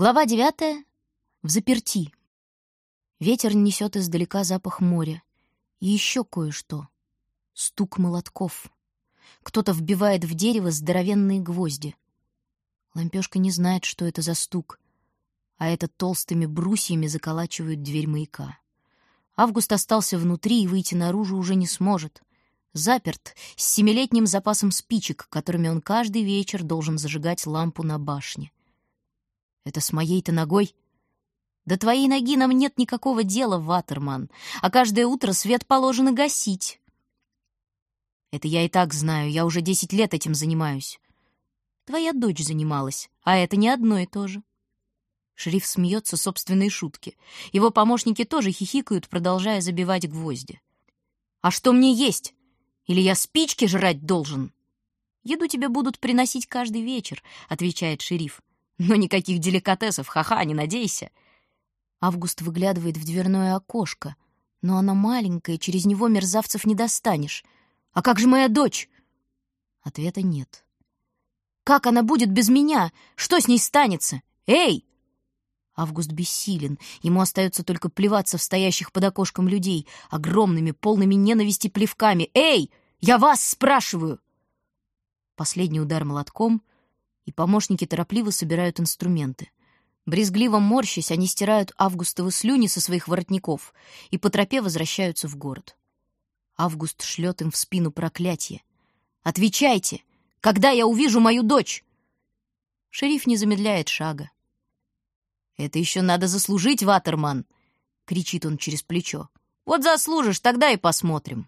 Глава девятая. В заперти. Ветер несет издалека запах моря. И еще кое-что. Стук молотков. Кто-то вбивает в дерево здоровенные гвозди. Лампешка не знает, что это за стук, а это толстыми брусьями заколачивают дверь маяка. Август остался внутри и выйти наружу уже не сможет. Заперт, с семилетним запасом спичек, которыми он каждый вечер должен зажигать лампу на башне. Это с моей-то ногой? До твоей ноги нам нет никакого дела, Ватерман, а каждое утро свет положено гасить. Это я и так знаю, я уже десять лет этим занимаюсь. Твоя дочь занималась, а это не одно и то же. Шериф смеется собственной шутки. Его помощники тоже хихикают, продолжая забивать гвозди. «А что мне есть? Или я спички жрать должен?» «Еду тебе будут приносить каждый вечер», — отвечает шериф. Но никаких деликатесов, ха-ха, не надейся. Август выглядывает в дверное окошко, но оно маленькое, через него мерзавцев не достанешь. А как же моя дочь? Ответа нет. Как она будет без меня? Что с ней станется? Эй! Август бессилен. Ему остается только плеваться в стоящих под окошком людей, огромными, полными ненависти плевками. «Эй! Я вас спрашиваю!» Последний удар молотком — и помощники торопливо собирают инструменты. Брезгливо морщась, они стирают августовы слюни со своих воротников и по тропе возвращаются в город. Август шлет им в спину проклятие. «Отвечайте! Когда я увижу мою дочь?» Шериф не замедляет шага. «Это еще надо заслужить, Ватерман!» — кричит он через плечо. «Вот заслужишь, тогда и посмотрим».